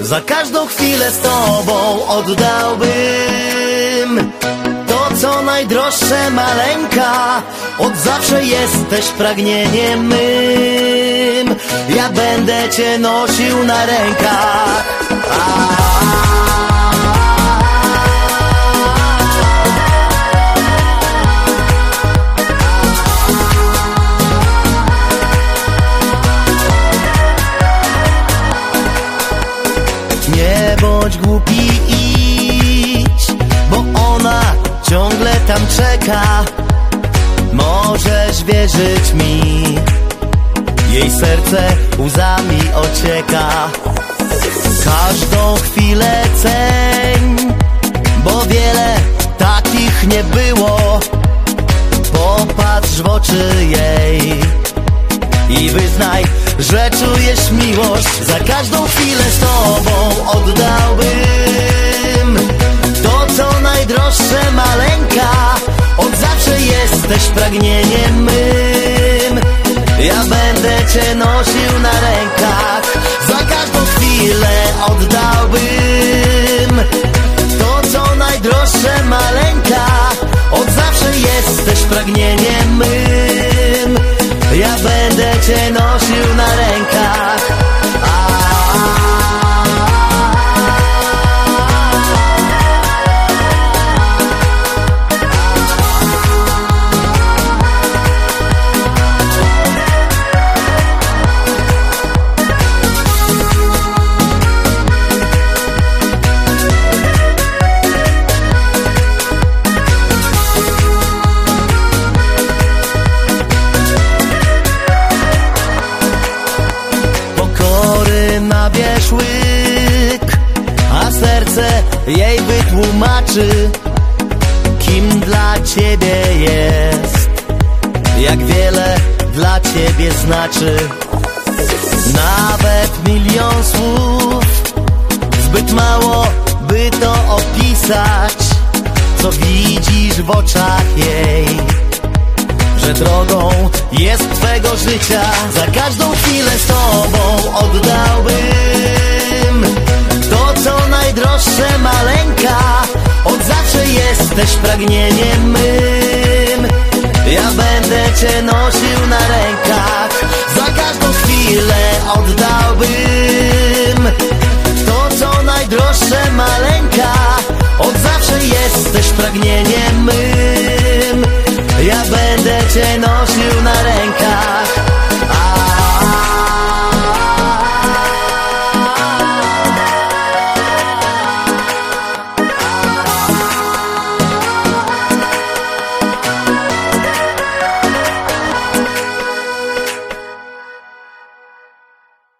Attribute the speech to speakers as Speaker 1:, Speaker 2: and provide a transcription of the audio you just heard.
Speaker 1: Za każdą chwilę z tobą oddałbym To co najdroższe maleńka. Od zawsze jesteś pragnieniem mym. Ja będę cię nosił na rękach. A Nie bądź głupi, idź, bo ona ciągle tam czeka. Możesz wierzyć mi, jej serce łzami ocieka. Każdą chwilę ceń, bo wiele takich nie było. Popatrz w oczy jej i wyznaj, że czujesz miłość. Za każdą chwilę z tobą oddałbym To co najdroższe maleńka. Od zawsze jesteś pragnieniem mym. Ja będę cię nosił na rękach. Za każdą chwilę oddałbym To co najdroższe maleńka. Od zawsze jesteś pragnieniem serce jej wytłumaczy Kim dla ciebie jest Jak wiele dla ciebie znaczy. Nawet milion słów Zbyt mało, by to opisać Co widzisz w oczach jej że drogą jest twego życia. Za każdą chwilę z Zawsze jesteś pragnieniem mym? Ja będę cię nosił na rękach Za każdą chwilę oddałbym. To co najdroższe maleńka Od zawsze jesteś pragnieniem